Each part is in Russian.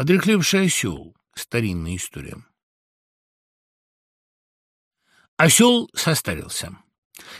Одрехлевший осел. Старинная история. Осел состарился.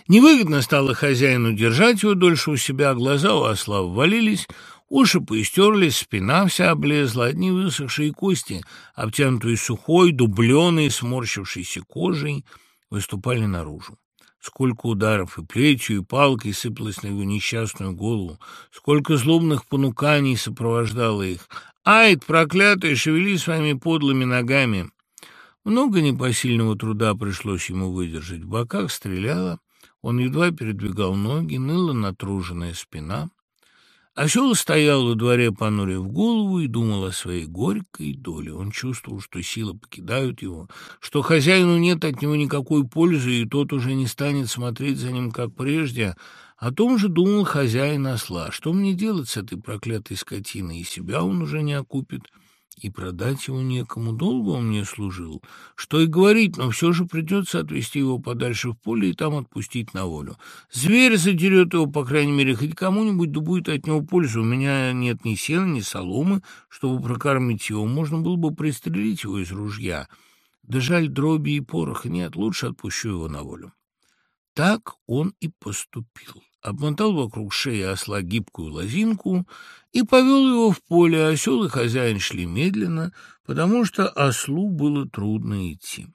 Невыгодно стало хозяину держать его дольше у себя, глаза у осла ввалились, уши поистерлись, спина вся облезла, одни высохшие кости, обтянутые сухой, дубленой, сморщившейся кожей, выступали наружу. Сколько ударов и плетью, и палкой сыпалось на его несчастную голову, сколько злобных понуканий сопровождало их. «Айд, проклятый, шевели своими подлыми ногами!» Много непосильного труда пришлось ему выдержать. В боках стреляло, он едва передвигал ноги, ныла натруженная спина. Осел стоял во дворе, понурив голову, и думал о своей горькой доле. Он чувствовал, что силы покидают его, что хозяину нет от него никакой пользы, и тот уже не станет смотреть за ним, как прежде. О том же думал хозяин осла. Что мне делать с этой проклятой скотиной? И себя он уже не окупит и продать его некому. Долго он мне служил. Что и говорить, но все же придется отвезти его подальше в поле и там отпустить на волю. Зверь задерет его, по крайней мере, хоть кому-нибудь, да будет от него польза. У меня нет ни сена, ни соломы, чтобы прокормить его. Можно было бы пристрелить его из ружья. Да жаль дроби и пороха. Нет, лучше отпущу его на волю. Так он и поступил обмотал вокруг шеи осла гибкую лозинку и повел его в поле. Осел и хозяин шли медленно, потому что ослу было трудно идти.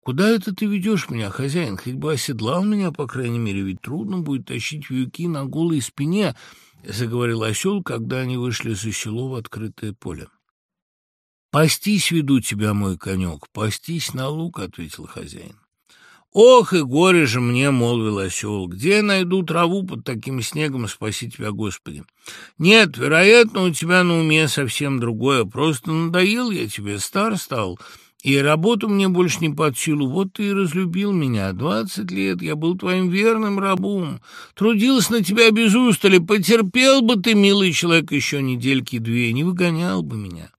«Куда это ты ведешь меня, хозяин? Хоть бы оседлал меня, по крайней мере, ведь трудно будет тащить вьюки на голой спине», — заговорил осел, когда они вышли за село в открытое поле. «Пастись веду тебя, мой конек, пастись на лук», — ответил хозяин. «Ох, и горе же мне!» — молвил осел. «Где я найду траву под таким снегом, спаси тебя, Господи?» «Нет, вероятно, у тебя на уме совсем другое. Просто надоел я тебе, стар стал, и работа мне больше не под силу. Вот ты и разлюбил меня. Двадцать лет я был твоим верным рабом, трудился на тебя без устали. Потерпел бы ты, милый человек, еще недельки две, не выгонял бы меня.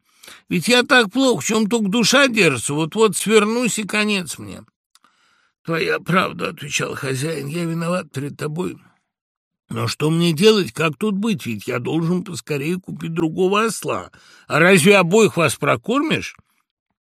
Ведь я так плохо, в чем только душа держится, вот-вот свернусь и конец мне». «Твоя правда», — отвечал хозяин, — «я виноват перед тобой». «Но что мне делать, как тут быть? Ведь я должен поскорее купить другого осла. А разве обоих вас прокормишь?»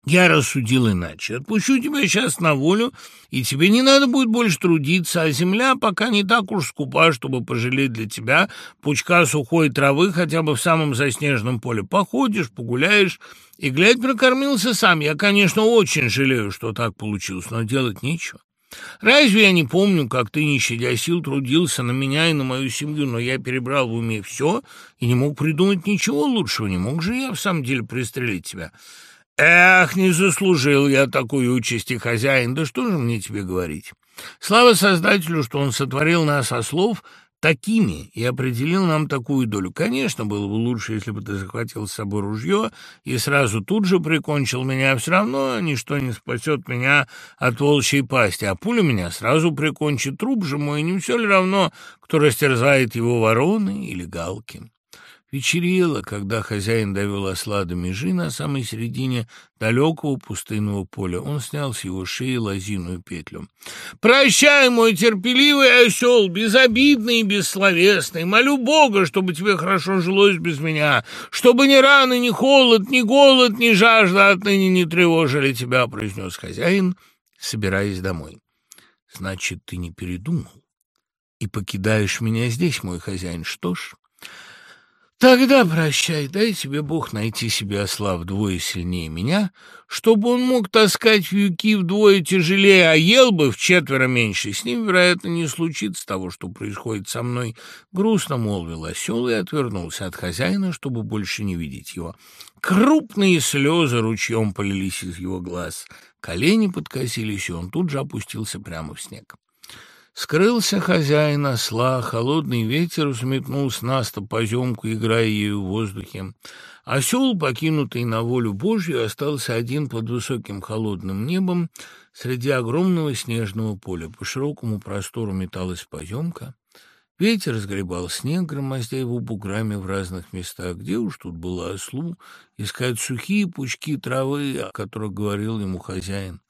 Я рассудил иначе. Отпущу тебя сейчас на волю, и тебе не надо будет больше трудиться, а земля пока не так уж скупа, чтобы пожалеть для тебя пучка сухой травы хотя бы в самом заснеженном поле. Походишь, погуляешь, и, глядь, прокормился сам. Я, конечно, очень жалею, что так получилось, но делать нечего. Разве я не помню, как ты, не щадя сил, трудился на меня и на мою семью, но я перебрал в уме все и не мог придумать ничего лучшего, не мог же я в самом деле пристрелить тебя». Эх, не заслужил я такой участи, хозяин, да что же мне тебе говорить? Слава Создателю, что он сотворил нас ослов такими и определил нам такую долю. Конечно, было бы лучше, если бы ты захватил с собой ружье и сразу тут же прикончил меня. Все равно ничто не спасет меня от волчьей пасти, а пуля меня сразу прикончит. Труп же мой, не все ли равно, кто растерзает его вороны или галки? Вечерело, когда хозяин довел осла до межи на самой середине далекого пустынного поля. Он снял с его шеи лозиную петлю. «Прощай, мой терпеливый осел, безобидный и бессловесный! Молю Бога, чтобы тебе хорошо жилось без меня, чтобы ни раны, ни холод, ни голод, ни жажда отныне не тревожили тебя», — произнес хозяин, собираясь домой. «Значит, ты не передумал и покидаешь меня здесь, мой хозяин. Что ж...» Тогда прощай, дай тебе Бог найти себе осла вдвое сильнее меня, чтобы он мог таскать вьюки вдвое тяжелее, а ел бы в четверо меньше. С ним, вероятно, не случится того, что происходит со мной. Грустно молвил осел и отвернулся от хозяина, чтобы больше не видеть его. Крупные слезы ручьем полились из его глаз. Колени подкосились, и он тут же опустился прямо в снег. Скрылся хозяин осла, холодный ветер взметнул с наста поземку, играя ею в воздухе. Осел, покинутый на волю Божью, остался один под высоким холодным небом среди огромного снежного поля. По широкому простору металась поземка. Ветер сгребал снег, громоздя его буграми в разных местах. Где уж тут было ослу искать сухие пучки травы, о которых говорил ему хозяин.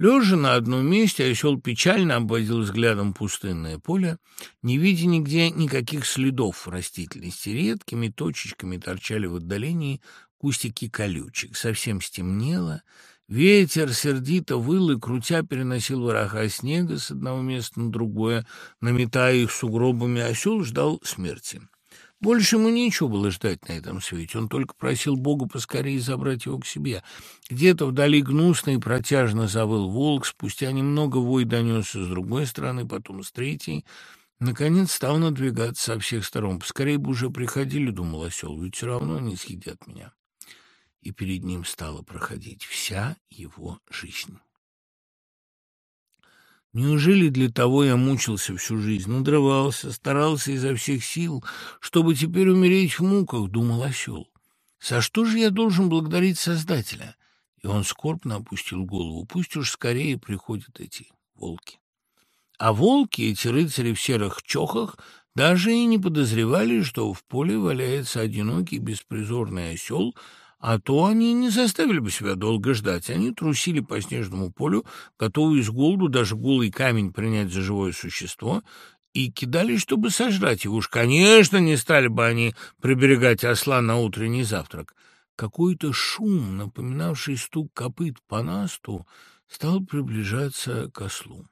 Лежа на одном месте, осел печально обводил взглядом пустынное поле, не видя нигде никаких следов растительности. Редкими точечками торчали в отдалении кустики колючек. Совсем стемнело, Ветер сердито выл и, крутя, переносил вороха снега с одного места на другое, наметая их сугробами. Осел ждал смерти. Больше ему нечего было ждать на этом свете. Он только просил Бога поскорее забрать его к себе. Где-то вдали гнусно и протяжно завыл волк. Спустя немного вой донесся с другой стороны, потом с третьей. Наконец стал надвигаться со всех сторон. Поскорее бы уже приходили, думал осел, ведь все равно они съедят меня и перед ним стала проходить вся его жизнь. Неужели для того я мучился всю жизнь, надрывался, старался изо всех сил, чтобы теперь умереть в муках, думал осел. За что же я должен благодарить Создателя? И он скорбно опустил голову. Пусть уж скорее приходят эти волки. А волки, эти рыцари в серых чохах, даже и не подозревали, что в поле валяется одинокий беспризорный осел — а то они не заставили бы себя долго ждать. Они трусили по снежному полю, готовые с голоду даже голый камень принять за живое существо, и кидались, чтобы сожрать его. Уж, конечно, не стали бы они приберегать осла на утренний завтрак. Какой-то шум, напоминавший стук копыт по насту, стал приближаться к ослу.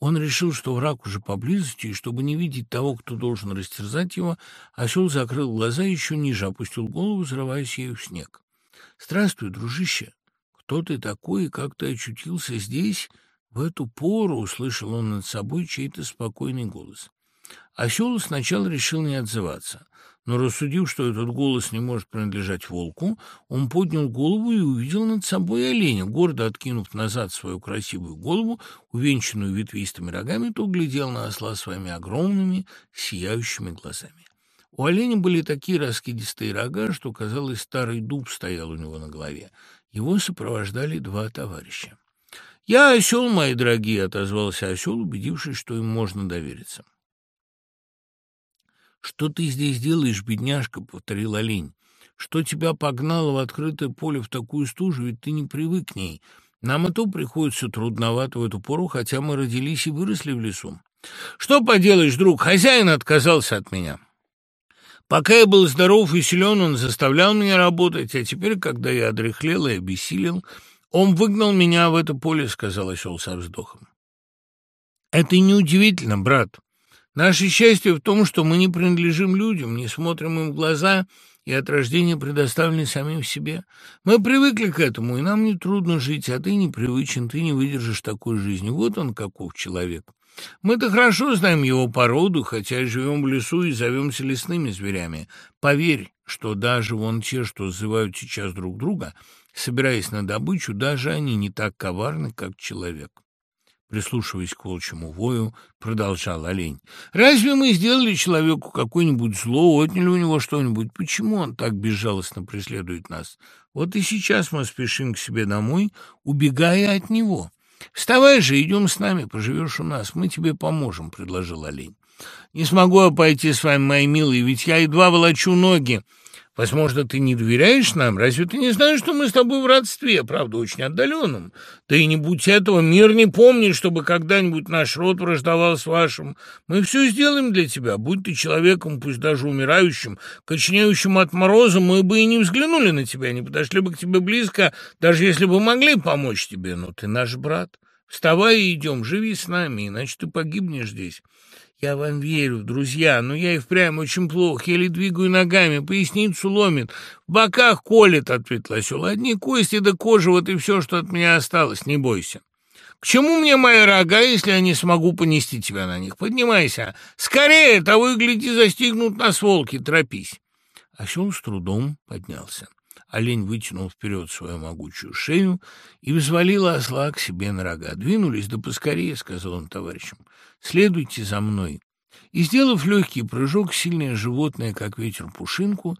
Он решил, что враг уже поблизости, и чтобы не видеть того, кто должен растерзать его, осел закрыл глаза еще ниже опустил голову, взрываясь ею в снег. «Здравствуй, дружище! Кто ты такой и как ты очутился здесь?» В эту пору услышал он над собой чей-то спокойный голос. Осел сначала решил не отзываться но, рассудив, что этот голос не может принадлежать волку, он поднял голову и увидел над собой оленя. Гордо откинув назад свою красивую голову, увенчанную ветвистыми рогами, то глядел на осла своими огромными, сияющими глазами. У оленя были такие раскидистые рога, что, казалось, старый дуб стоял у него на голове. Его сопровождали два товарища. «Я осел, мои дорогие», — отозвался осел, убедившись, что им можно довериться. «Что ты здесь делаешь, бедняжка?» — повторил олень. «Что тебя погнало в открытое поле в такую стужу, ведь ты не привык к ней. Нам и то приходится трудновато в эту пору, хотя мы родились и выросли в лесу. Что поделаешь, друг, хозяин отказался от меня». Пока я был здоров и силен, он заставлял меня работать, а теперь, когда я одряхлел и обессилел, он выгнал меня в это поле, — сказал осел со вздохом. Это неудивительно, брат. Наше счастье в том, что мы не принадлежим людям, не смотрим им в глаза и от рождения предоставлены самим себе. Мы привыкли к этому, и нам не трудно жить, а ты не привычен, ты не выдержишь такой жизни. Вот он каков человек. Мы-то хорошо знаем его породу, хотя и живем в лесу и зовемся лесными зверями. Поверь, что даже вон те, что зазывают сейчас друг друга, собираясь на добычу, даже они не так коварны, как человек прислушиваясь к волчьему вою, продолжал олень. «Разве мы сделали человеку какое-нибудь зло, отняли у него что-нибудь? Почему он так безжалостно преследует нас? Вот и сейчас мы спешим к себе домой, убегая от него. Вставай же, идем с нами, поживешь у нас, мы тебе поможем», — предложил олень. «Не смогу я пойти с вами, мои милые, ведь я едва волочу ноги». Возможно, ты не доверяешь нам? Разве ты не знаешь, что мы с тобой в родстве, правда, очень отдаленном? Да и не будь этого, мир не помнит, чтобы когда-нибудь наш род враждовал с вашим. Мы все сделаем для тебя. Будь ты человеком, пусть даже умирающим, коченеющим от мороза, мы бы и не взглянули на тебя, не подошли бы к тебе близко, даже если бы могли помочь тебе. Но ты наш брат. Вставай и идем, живи с нами, иначе ты погибнешь здесь. «Я вам верю, друзья, но я и впрямь очень плохо, еле двигаю ногами, поясницу ломит, в боках колет», — ответил осел. «Одни кости да кожа, вот и все, что от меня осталось, не бойся». «К чему мне мои рога, если я не смогу понести тебя на них? Поднимайся! Скорее, того и гляди, застигнут нас волки, торопись!» Осел с трудом поднялся. Олень вытянул вперед свою могучую шею и взвалил осла к себе на рога. «Двинулись, да поскорее», — сказал он товарищам. «Следуйте за мной». И, сделав легкий прыжок, сильное животное, как ветер пушинку,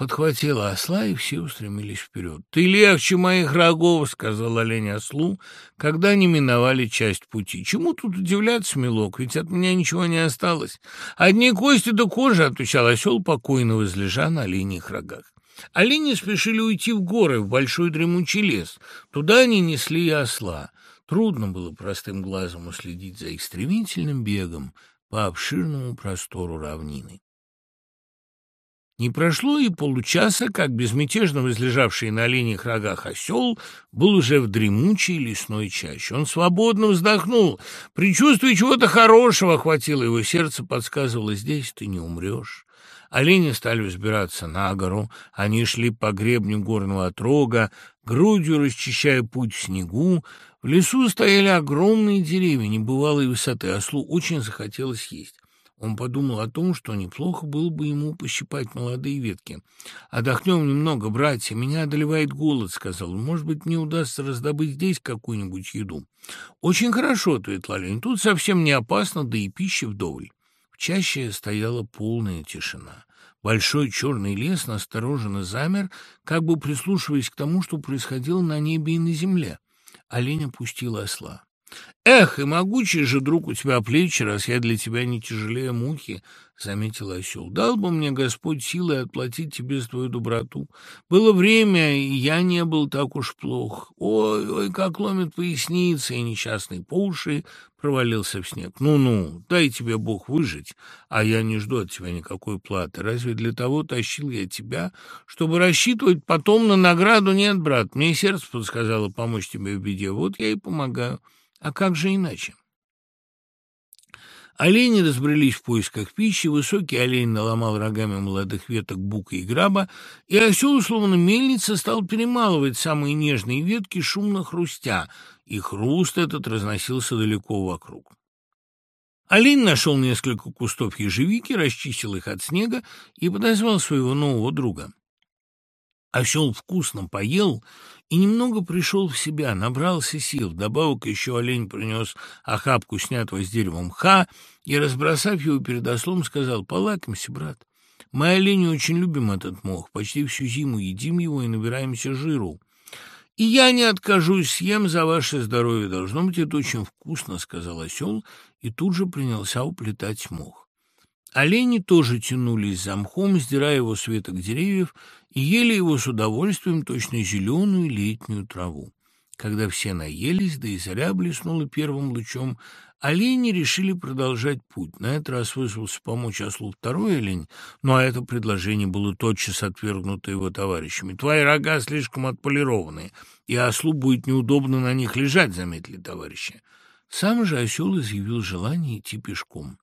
подхватило осла, и все устремились вперед. «Ты легче моих рогов», — сказал олень ослу, когда они миновали часть пути. «Чему тут удивляться, милок, ведь от меня ничего не осталось. Одни кости да кожи», — отвечал осел, покойно возлежа на оленьих рогах. Олени спешили уйти в горы, в большой дремучий лес. Туда они несли и осла. Трудно было простым глазом уследить за их стремительным бегом по обширному простору равнины. Не прошло и получаса, как безмятежно возлежавший на оленях рогах осел был уже в дремучей лесной чаще. Он свободно вздохнул. Предчувствие чего-то хорошего охватило его сердце, подсказывало, здесь ты не умрешь. Олени стали взбираться на гору, они шли по гребню горного отрога, грудью расчищая путь в снегу. В лесу стояли огромные деревья небывалой высоты, ослу очень захотелось есть. Он подумал о том, что неплохо было бы ему пощипать молодые ветки. «Отдохнем немного, братья, меня одолевает голод», — сказал он. «Может быть, мне удастся раздобыть здесь какую-нибудь еду?» «Очень хорошо», — ответил олень. «Тут совсем не опасно, да и пищи вдоволь». Чаще стояла полная тишина. Большой черный лес настороженно замер, как бы прислушиваясь к тому, что происходило на небе и на земле. Олень опустил осла. «Эх, и могучий же друг у тебя плечи, раз я для тебя не тяжелее мухи», — заметил осел. «Дал бы мне Господь силы отплатить тебе за твою доброту. Было время, и я не был так уж плох. Ой, ой, как ломит поясница, и несчастный по уши провалился в снег. Ну-ну, дай тебе Бог выжить, а я не жду от тебя никакой платы. Разве для того тащил я тебя, чтобы рассчитывать потом на награду? Нет, брат, мне сердце подсказало помочь тебе в беде, вот я и помогаю». А как же иначе? Олени разбрелись в поисках пищи, высокий олень наломал рогами молодых веток бука и граба, и осел, словно мельница, стал перемалывать самые нежные ветки, шумно хрустя, и хруст этот разносился далеко вокруг. Олень нашел несколько кустов ежевики, расчистил их от снега и подозвал своего нового друга. Осел вкусно поел и немного пришел в себя, набрался сил. Вдобавок еще олень принес охапку снятого с дерева мха и, разбросав его перед ослом, сказал, «Полакомься, брат, мы олени очень любим этот мох, почти всю зиму едим его и набираемся жиру. И я не откажусь, съем за ваше здоровье. Должно быть, это очень вкусно», — сказал осел, и тут же принялся уплетать мох. Олени тоже тянулись за мхом, сдирая его с веток деревьев, и ели его с удовольствием точно зеленую летнюю траву. Когда все наелись, да и заря блеснула первым лучом, олени решили продолжать путь. На этот раз вызвался помочь ослу второй олень, но это предложение было тотчас отвергнуто его товарищами. «Твои рога слишком отполированы, и ослу будет неудобно на них лежать», — заметили товарищи. Сам же осел изъявил желание идти пешком.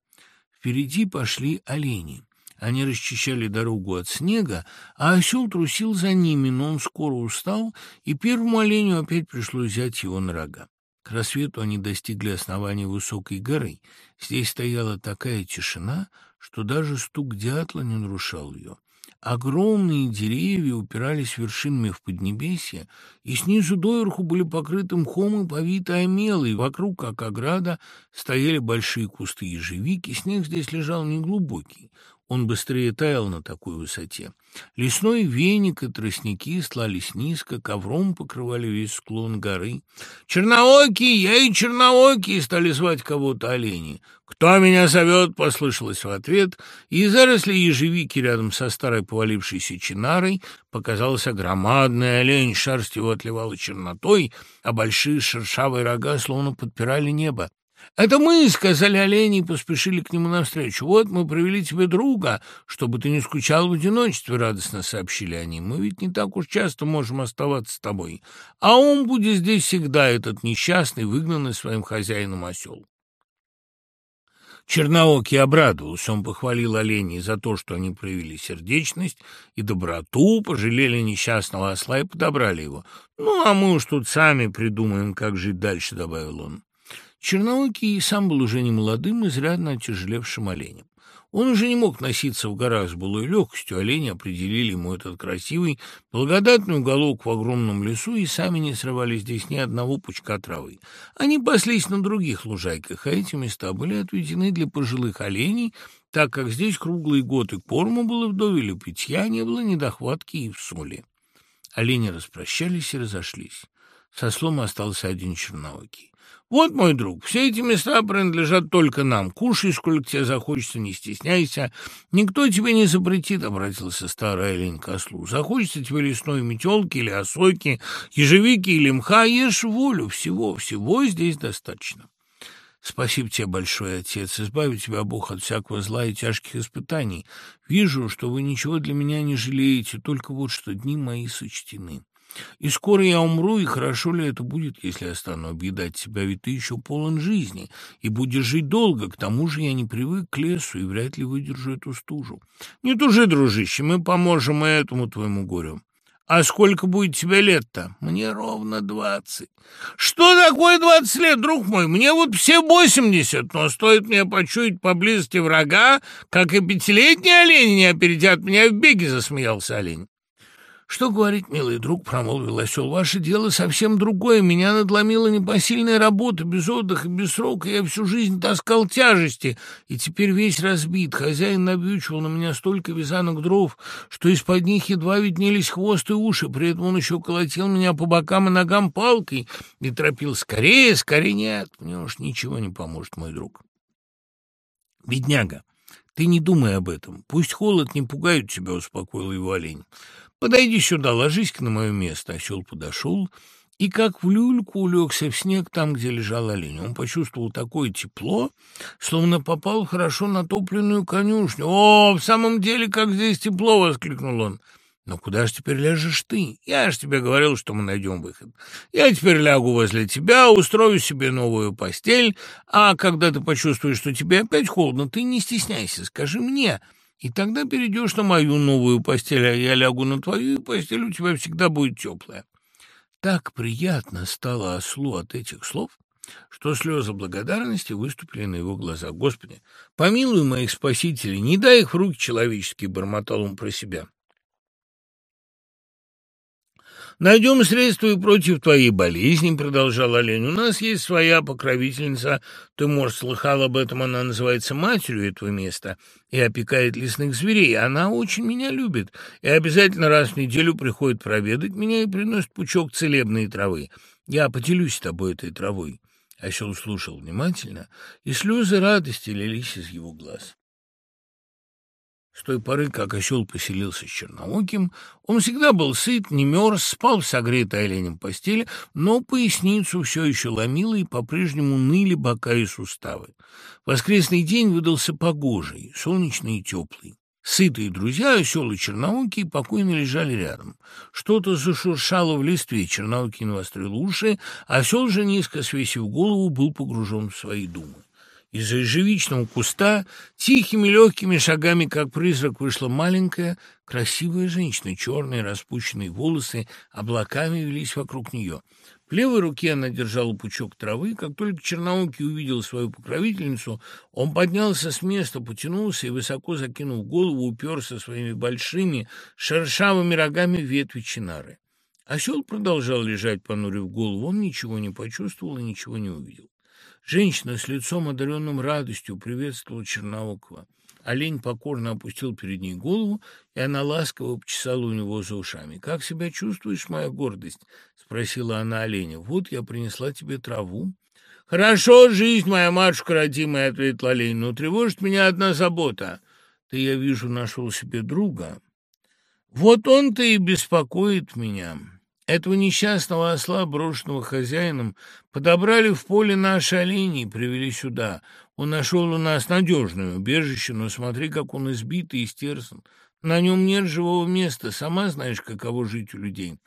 Впереди пошли олени. Они расчищали дорогу от снега, а осел трусил за ними, но он скоро устал, и первому оленю опять пришлось взять его на рога. К рассвету они достигли основания высокой горы. Здесь стояла такая тишина, что даже стук дятла не нарушал ее. Огромные деревья упирались вершинами в поднебесье, и снизу доверху были покрыты мхом и повиты омелой. Вокруг, как ограда, стояли большие кусты ежевики, снег здесь лежал неглубокий. Он быстрее таял на такой высоте. Лесной веник и тростники слались низко, ковром покрывали весь склон горы. «Черноокий! Ей, черноокий!» — стали звать кого-то олени. «Кто меня зовет?» — послышалось в ответ, и из зарослей ежевики рядом со старой повалившейся чинарой показался громадный олень, шерсть его отливала чернотой, а большие шершавые рога словно подпирали небо. «Это мы!» — сказали олени поспешили к нему навстречу. «Вот мы привели тебе друга, чтобы ты не скучал в одиночестве», — радостно сообщили они. «Мы ведь не так уж часто можем оставаться с тобой, а он будет здесь всегда, этот несчастный, выгнанный своим хозяином осел». Черноокий обрадовался, он похвалил оленей за то, что они проявили сердечность и доброту, пожалели несчастного осла и подобрали его. «Ну, а мы уж тут сами придумаем, как жить дальше», — добавил он. Черноокий сам был уже не молодым, изрядно отяжелевшим оленем. Он уже не мог носиться в горах с былой легкостью, олени определили ему этот красивый, благодатный уголок в огромном лесу и сами не срывали здесь ни одного пучка травы. Они паслись на других лужайках, а эти места были отведены для пожилых оленей, так как здесь круглый год и корму было вдовель, и питья не было, недохватки и в соли. Олени распрощались и разошлись. Со слом остался один черноокий. Вот, мой друг, все эти места принадлежат только нам. Кушай, сколько тебе захочется, не стесняйся. Никто тебе не запретит, — обратился старый олень к ослу. Захочется тебе лесной метелки или осойки, ежевики или мха, ешь волю. Всего, всего здесь достаточно. Спасибо тебе большое, отец, избави тебя Бог от всякого зла и тяжких испытаний. Вижу, что вы ничего для меня не жалеете, только вот что дни мои сочтены. И скоро я умру, и хорошо ли это будет, если я стану объедать тебя, ведь ты еще полон жизни, и будешь жить долго, к тому же я не привык к лесу и вряд ли выдержу эту стужу. Не тужи, дружище, мы поможем и этому твоему горю. А сколько будет тебе лет-то? Мне ровно двадцать. Что такое двадцать лет, друг мой? Мне вот все восемьдесят, но стоит мне почуять поблизости врага, как и пятилетние олени не опередят меня в беге, засмеялся олень. «Что говорить, милый друг?» — промолвил осел. «Ваше дело совсем другое. Меня надломила непосильная работа, без отдыха, без срока. Я всю жизнь таскал тяжести, и теперь весь разбит. Хозяин навьючивал на меня столько вязанок дров, что из-под них едва виднелись хвост и уши. При этом он еще колотил меня по бокам и ногам палкой и торопил «Скорее, скорее нет! Мне уж ничего не поможет, мой друг». «Бедняга, ты не думай об этом. Пусть холод не пугает тебя», — успокоил его олень. «Подойди сюда, ложись-ка на мое место». Осел подошел и, как в люльку, улегся в снег там, где лежал олень. Он почувствовал такое тепло, словно попал в хорошо натопленную конюшню. «О, в самом деле, как здесь тепло!» — воскликнул он. «Но куда же теперь ляжешь ты? Я же тебе говорил, что мы найдем выход. Я теперь лягу возле тебя, устрою себе новую постель, а когда ты почувствуешь, что тебе опять холодно, ты не стесняйся, скажи мне». И тогда перейдешь на мою новую постель, а я лягу на твою, и постель у тебя всегда будет теплая. Так приятно стало ослу от этих слов, что слезы благодарности выступили на его глазах. Господи, помилуй моих спасителей, не дай их в руки человеческие, бормотал он про себя. «Найдем средства и против твоей болезни», — продолжал олень. «У нас есть своя покровительница. Ты, может, слыхал об этом, она называется матерью этого места и опекает лесных зверей. Она очень меня любит и обязательно раз в неделю приходит проведать меня и приносит пучок целебной травы. Я поделюсь с тобой этой травой». Осел слушал внимательно, и слезы радости лились из его глаз. С той поры, как осел поселился с Чернооким, он всегда был сыт, не мерз, спал в согретой оленем постели, но поясницу все еще ломило, и по-прежнему ныли бока и суставы. Воскресный день выдался погожий, солнечный и теплый. Сытые друзья, осел и черноокий, покойно лежали рядом. Что-то зашуршало в листве, черноокий навострил уши, осел же, низко свесив голову, был погружен в свои думы. Из-за ежевичного куста тихими легкими шагами, как призрак, вышла маленькая, красивая женщина. Черные распущенные волосы облаками велись вокруг нее. В левой руке она держала пучок травы. Как только Черноокий увидел свою покровительницу, он поднялся с места, потянулся и, высоко закинув голову, уперся своими большими шершавыми рогами в ветви чинары. Осел продолжал лежать, понурив голову. Он ничего не почувствовал и ничего не увидел. Женщина с лицом, одаренным радостью, приветствовала Черноокова. Олень покорно опустил перед ней голову, и она ласково почесала у него за ушами. «Как себя чувствуешь, моя гордость?» — спросила она оленя. «Вот я принесла тебе траву». «Хорошо, жизнь моя матушка родимая», — ответил олень, — «но тревожит меня одна забота. Ты, я вижу, нашел себе друга. Вот он-то и беспокоит меня». Этого несчастного осла, брошенного хозяином, подобрали в поле наши олени и привели сюда. Он нашел у нас надежное убежище, но смотри, как он избит и истерзан. На нем нет живого места, сама знаешь, каково жить у людей.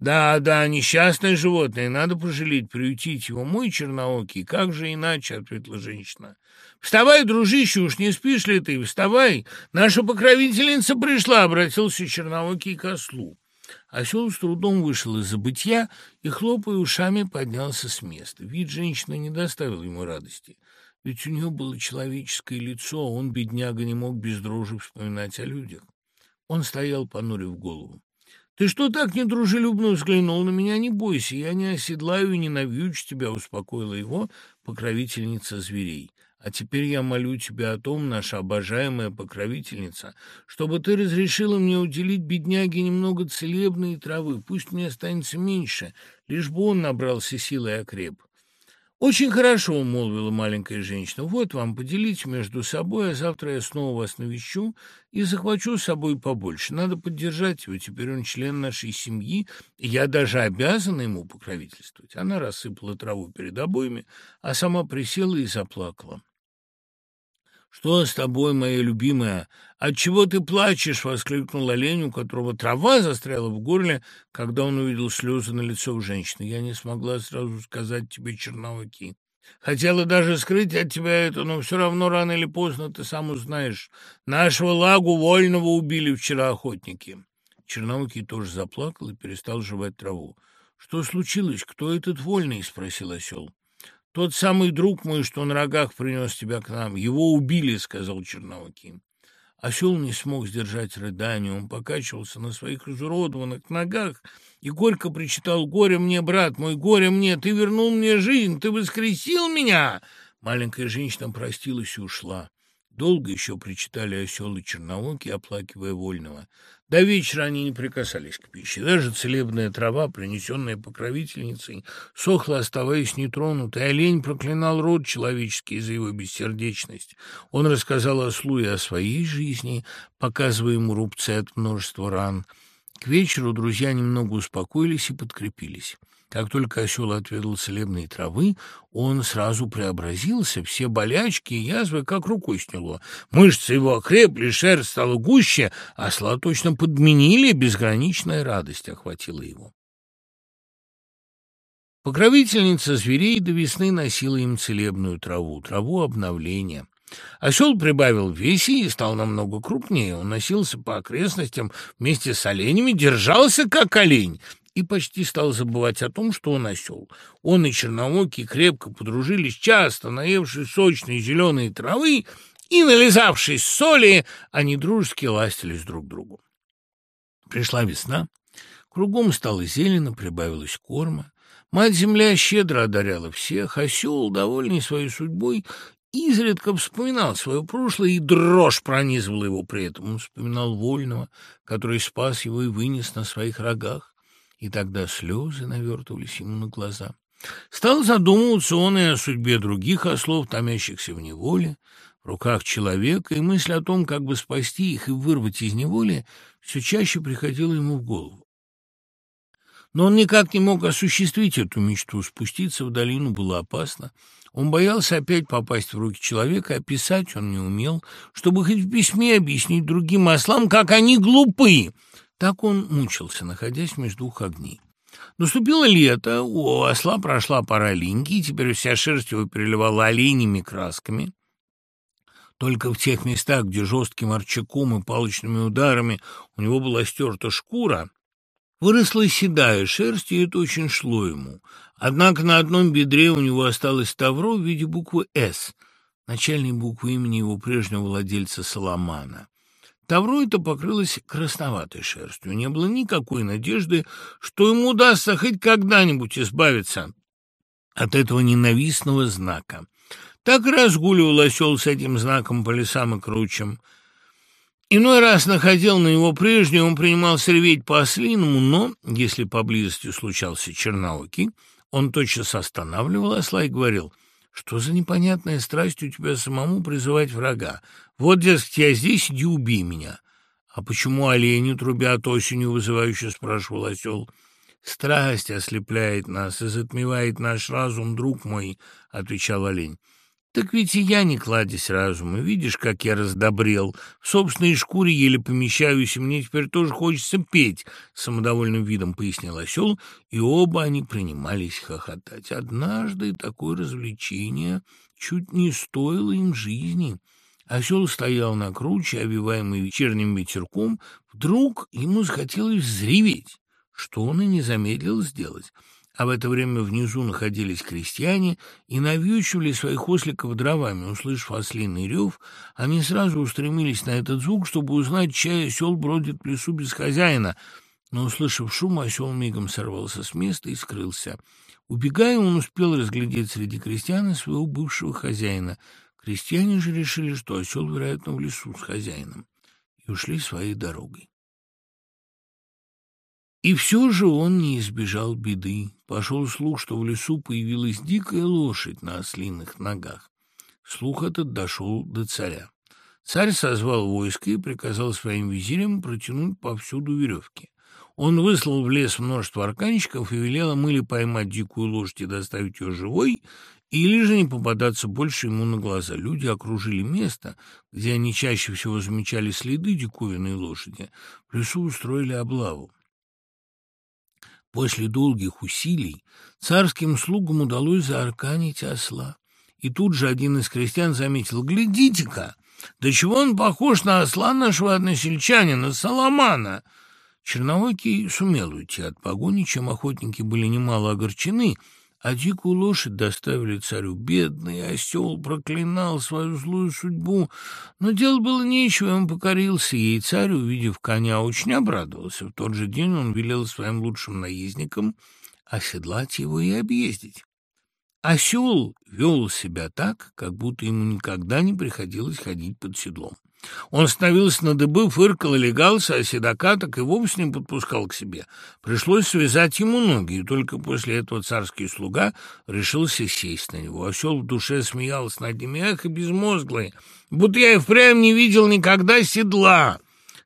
Да, да, несчастное животное, надо пожалеть, приютить его. Мой черноокий, как же иначе, — ответила женщина. Вставай, дружище, уж не спишь ли ты? Вставай, наша покровительница пришла, — обратился черноокий к ослу. Осел с трудом вышел из забытья и, хлопая ушами, поднялся с места. Вид женщины не доставил ему радости, ведь у нее было человеческое лицо, а он, бедняга, не мог без дрожи вспоминать о людях. Он стоял, понурив голову. «Ты что так недружелюбно взглянул на меня? Не бойся, я не оседлаю и не навьючу тебя», — успокоила его покровительница зверей. А теперь я молю тебя о том, наша обожаемая покровительница, чтобы ты разрешила мне уделить бедняге немного целебной травы. Пусть мне останется меньше, лишь бы он набрался силы и окреп. «Очень хорошо», — молвила маленькая женщина. «Вот вам, поделите между собой, а завтра я снова вас навещу и захвачу с собой побольше. Надо поддержать его, теперь он член нашей семьи, и я даже обязана ему покровительствовать». Она рассыпала траву перед обоями, а сама присела и заплакала. «Что с тобой, моя любимая? Отчего ты плачешь?» — воскликнул олень, у которого трава застряла в горле, когда он увидел слезы на лицо у женщины. «Я не смогла сразу сказать тебе, черновики. Хотела даже скрыть от тебя это, но все равно рано или поздно ты сам узнаешь. Нашего лагу вольного убили вчера охотники». Черноокий тоже заплакал и перестал жевать траву. «Что случилось? Кто этот вольный?» — спросил осел. «Тот самый друг мой, что на рогах принес тебя к нам. Его убили», — сказал Черновокий. Осел не смог сдержать рыдания. Он покачивался на своих изуродованных ногах и горько причитал «Горе мне, брат мой, горе мне! Ты вернул мне жизнь! Ты воскресил меня!» Маленькая женщина простилась и ушла. Долго еще причитали осел и черновоки, оплакивая вольного. До вечера они не прикасались к пище. Даже целебная трава, принесенная покровительницей, сохла, оставаясь нетронутой. Олень проклинал род человеческий за его бессердечность. Он рассказал ослу и о своей жизни, показывая ему рубцы от множества ран. К вечеру друзья немного успокоились и подкрепились. Как только осел отведал целебной травы, он сразу преобразился, все болячки и язвы как рукой сняло. Мышцы его окрепли, шерсть стала гуще, осла точно подменили, безграничная радость охватила его. Покровительница зверей до весны носила им целебную траву, траву обновления. Осел прибавил в весе и стал намного крупнее. Он носился по окрестностям вместе с оленями, держался как олень и почти стал забывать о том, что он осел. Он и черномокий крепко подружились, часто наевшись сочной зеленой травы и нализавшись соли, они дружески ластились друг к другу. Пришла весна, кругом стало зелено, прибавилось корма. Мать-земля щедро одаряла всех, осел, довольный своей судьбой, изредка вспоминал свое прошлое, и дрожь пронизывала его при этом. Он вспоминал вольного, который спас его и вынес на своих рогах и тогда слезы навертывались ему на глаза. Стал задумываться он и о судьбе других ослов, томящихся в неволе, в руках человека, и мысль о том, как бы спасти их и вырвать из неволи, все чаще приходила ему в голову. Но он никак не мог осуществить эту мечту. Спуститься в долину было опасно. Он боялся опять попасть в руки человека, а писать он не умел, чтобы хоть в письме объяснить другим ослам, как они глупы, так он мучился, находясь между двух огней. Наступило лето, у осла прошла пора линьки, и теперь вся шерсть его переливала оленями красками. Только в тех местах, где жестким арчаком и палочными ударами у него была стерта шкура, выросла седая шерсть, и это очень шло ему. Однако на одном бедре у него осталось тавро в виде буквы «С», начальной буквы имени его прежнего владельца Соломана. Тавро это покрылось красноватой шерстью. Не было никакой надежды, что ему удастся хоть когда-нибудь избавиться от этого ненавистного знака. Так разгуливал осел с этим знаком по лесам и кручам. Иной раз находил на его прежний, он принимался реветь по-ослиному, но, если поблизости случался черноокий, он тотчас останавливал осла и говорил — что за непонятная страсть у тебя самому призывать врага? Вот, дескать, я здесь, иди убей меня. А почему олени трубят осенью, вызывающе спрашивал осел. Страсть ослепляет нас и затмевает наш разум, друг мой, отвечал олень. Так ведь и я не кладезь разума. Видишь, как я раздобрел. В собственной шкуре еле помещаюсь, и мне теперь тоже хочется петь, — самодовольным видом пояснил осел, и оба они принимались хохотать. Однажды такое развлечение чуть не стоило им жизни. Осел стоял на круче, овиваемый вечерним ветерком. Вдруг ему захотелось взреветь, что он и не замедлил сделать а в это время внизу находились крестьяне и навьючивали своих осликов дровами. Услышав ослиный рев, они сразу устремились на этот звук, чтобы узнать, чей осел бродит в лесу без хозяина. Но, услышав шум, осел мигом сорвался с места и скрылся. Убегая, он успел разглядеть среди крестьян своего бывшего хозяина. Крестьяне же решили, что осел, вероятно, в лесу с хозяином, и ушли своей дорогой. И все же он не избежал беды. Пошел слух, что в лесу появилась дикая лошадь на ослиных ногах. Слух этот дошел до царя. Царь созвал войско и приказал своим визирям протянуть повсюду веревки. Он выслал в лес множество арканщиков и велел им или поймать дикую лошадь и доставить ее живой, или же не попадаться больше ему на глаза. Люди окружили место, где они чаще всего замечали следы диковинной лошади. В лесу устроили облаву. После долгих усилий царским слугам удалось заарканить осла. И тут же один из крестьян заметил, «Глядите-ка, да чего он похож на осла нашего односельчанина, Соломана!» Черновокий сумел уйти от погони, чем охотники были немало огорчены, а дикую лошадь доставили царю. Бедный осел проклинал свою злую судьбу, но дело было нечего, он покорился ей. Царь, увидев коня, очень обрадовался. В тот же день он велел своим лучшим наездникам оседлать его и объездить. Осел вел себя так, как будто ему никогда не приходилось ходить под седлом. Он становился на дыбы, фыркал и легался, а седока так и вовсе не подпускал к себе. Пришлось связать ему ноги, и только после этого царский слуга решился сесть на него. Осел в душе смеялся над ними, эх, и безмозглые, будто я и впрямь не видел никогда седла.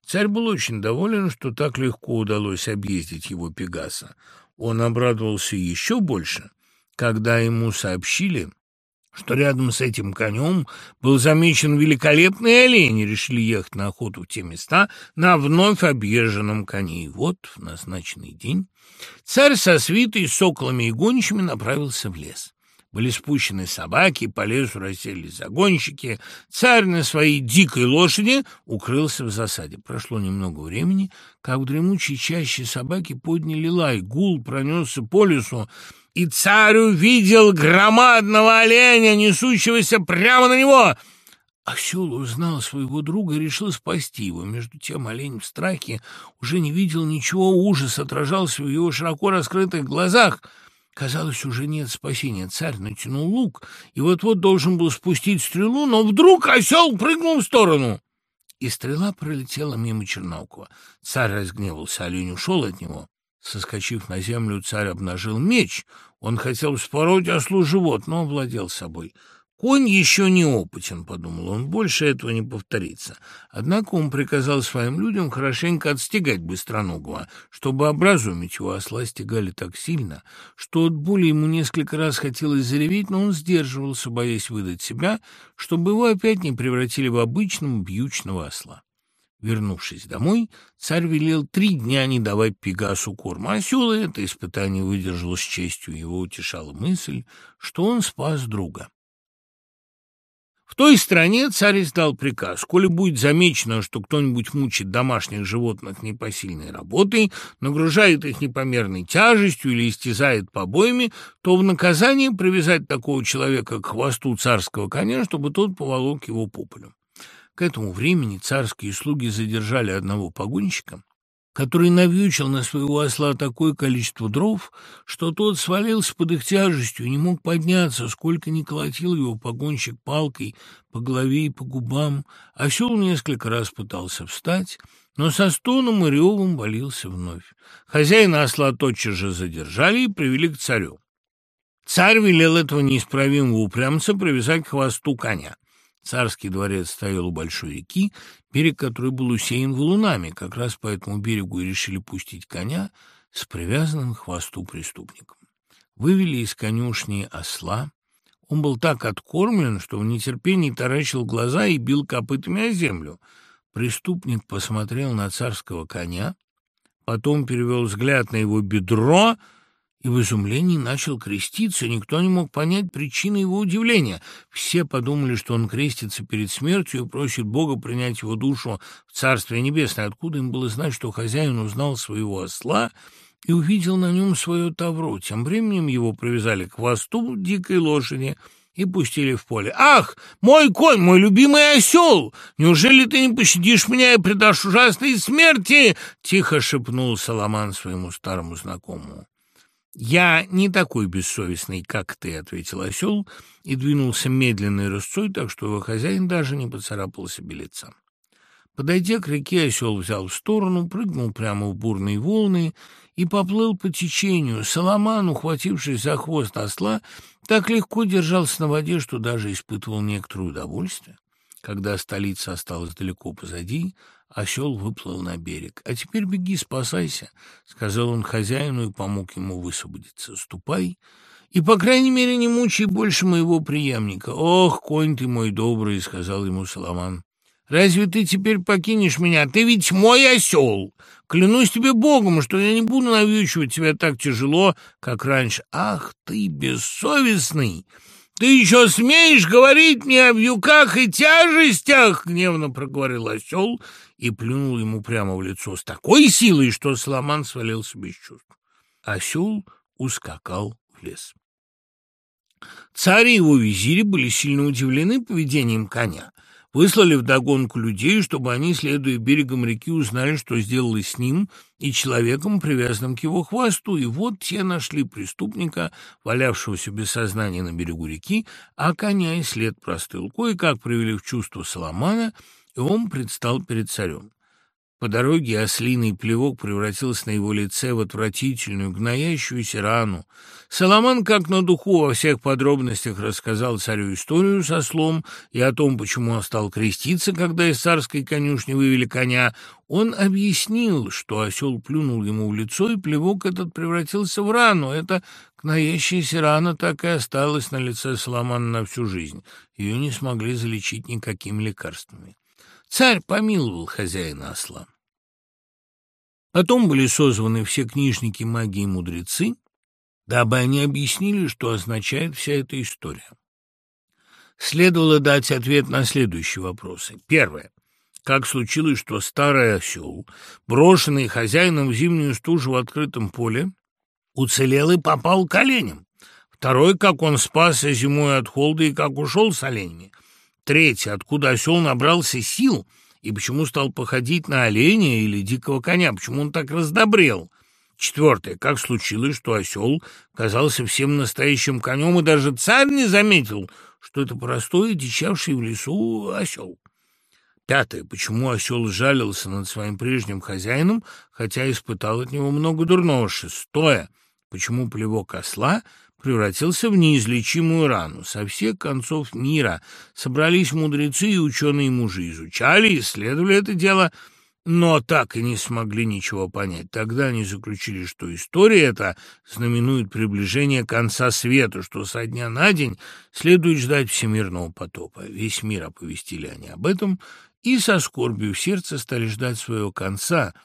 Царь был очень доволен, что так легко удалось объездить его Пегаса. Он обрадовался еще больше, когда ему сообщили, что рядом с этим конем был замечен великолепный олень, и решили ехать на охоту в те места на вновь объезженном коне. И вот в назначенный день царь со свитой, соколами и гончими направился в лес. Были спущены собаки, по лесу расселись загонщики. Царь на своей дикой лошади укрылся в засаде. Прошло немного времени, как в дремучей чаще собаки подняли лай. Гул пронесся по лесу, и царь увидел громадного оленя, несущегося прямо на него. Осел узнал своего друга и решил спасти его. Между тем олень в страхе уже не видел ничего, ужас отражался в его широко раскрытых глазах. Казалось, уже нет спасения. Царь натянул лук и вот-вот должен был спустить стрелу, но вдруг осел прыгнул в сторону, и стрела пролетела мимо Чернаукова. Царь разгневался, олень ушел от него. Соскочив на землю, царь обнажил меч. Он хотел спороть ослу живот, но овладел собой. «Конь еще не опытен», — подумал он, — «больше этого не повторится». Однако он приказал своим людям хорошенько отстегать быстроногого, чтобы образумить его. Осла стегали так сильно, что от боли ему несколько раз хотелось зареветь, но он сдерживался, боясь выдать себя, чтобы его опять не превратили в обычного бьючного осла. Вернувшись домой, царь велел три дня не давать Пегасу корма. Осел это испытание выдержал с честью. Его утешала мысль, что он спас друга. В той стране царь издал приказ, коли будет замечено, что кто-нибудь мучит домашних животных непосильной работой, нагружает их непомерной тяжестью или истязает побоями, то в наказание привязать такого человека к хвосту царского коня, чтобы тот поволок его по. К этому времени царские слуги задержали одного погонщика, который навьючил на своего осла такое количество дров, что тот свалился под их тяжестью и не мог подняться, сколько ни колотил его погонщик палкой по голове и по губам. Осел несколько раз пытался встать, но со стоном и ревом болился вновь. Хозяина осла тотчас же задержали и привели к царю. Царь велел этого неисправимого упрямца привязать к хвосту коня. Царский дворец стоял у большой реки, берег которой был усеян валунами. Как раз по этому берегу и решили пустить коня с привязанным к хвосту преступником. Вывели из конюшни осла. Он был так откормлен, что в нетерпении таращил глаза и бил копытами о землю. Преступник посмотрел на царского коня, потом перевел взгляд на его бедро — и в изумлении начал креститься. Никто не мог понять причины его удивления. Все подумали, что он крестится перед смертью и просит Бога принять его душу в Царствие Небесное. Откуда им было знать, что хозяин узнал своего осла и увидел на нем свое тавро? Тем временем его привязали к хвосту дикой лошади и пустили в поле. «Ах, мой конь, мой любимый осел! Неужели ты не пощадишь меня и предашь ужасной смерти?» — тихо шепнул Соломан своему старому знакомому. «Я не такой бессовестный, как ты», — ответил осел и двинулся медленной рысцой, так что его хозяин даже не поцарапал себе лица. Подойдя к реке, осел взял в сторону, прыгнул прямо в бурные волны и поплыл по течению. Соломан, ухватившись за хвост осла, так легко держался на воде, что даже испытывал некоторое удовольствие. Когда столица осталась далеко позади, осел выплыл на берег. «А теперь беги, спасайся», — сказал он хозяину и помог ему высвободиться. «Ступай и, по крайней мере, не мучай больше моего преемника». «Ох, конь ты мой добрый», — сказал ему Соломан. Разве ты теперь покинешь меня? Ты ведь мой осел. Клянусь тебе богом, что я не буду навьючивать тебя так тяжело, как раньше. Ах ты бессовестный! Ты еще смеешь говорить мне о вьюках и тяжестях? Гневно проговорил осел и плюнул ему прямо в лицо с такой силой, что Соломан свалился без чувств. Осел ускакал в лес. Царь и его визири были сильно удивлены поведением коня выслали вдогонку людей, чтобы они, следуя берегом реки, узнали, что сделалось с ним и человеком, привязанным к его хвосту. И вот те нашли преступника, валявшегося без сознания на берегу реки, а коня и след простыл. Кое-как привели в чувство Соломана, и он предстал перед царем. По дороге ослиный плевок превратился на его лице в отвратительную, гноящуюся рану. Соломон, как на духу, во всех подробностях рассказал царю историю со слом и о том, почему он стал креститься, когда из царской конюшни вывели коня. Он объяснил, что осел плюнул ему в лицо, и плевок этот превратился в рану. Эта гноящаяся рана так и осталась на лице Соломона на всю жизнь. Ее не смогли залечить никакими лекарствами. Царь помиловал хозяина осла. Потом были созваны все книжники магии и мудрецы, дабы они объяснили, что означает вся эта история. Следовало дать ответ на следующие вопросы. Первое. Как случилось, что старый осел, брошенный хозяином в зимнюю стужу в открытом поле, уцелел и попал к оленям? Второе. Как он спасся зимой от холода и как ушел с оленями? Третье. Откуда осел набрался сил и почему стал походить на оленя или дикого коня? Почему он так раздобрел? Четвертое. Как случилось, что осел казался всем настоящим конем, и даже царь не заметил, что это простой, дичавший в лесу осел? Пятое. Почему осел жалился над своим прежним хозяином, хотя испытал от него много дурного? Шестое. Почему плевок осла превратился в неизлечимую рану. Со всех концов мира собрались мудрецы и ученые-мужи, изучали, исследовали это дело, но так и не смогли ничего понять. Тогда они заключили, что история эта знаменует приближение конца света, что со дня на день следует ждать всемирного потопа. Весь мир оповестили они об этом, и со скорбью в сердце стали ждать своего конца —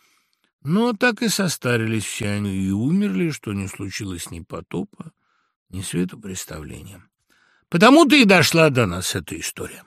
но так и состарились все они и умерли, что не случилось ни потопа, ни светопреставления. Потому-то и дошла до нас эта история.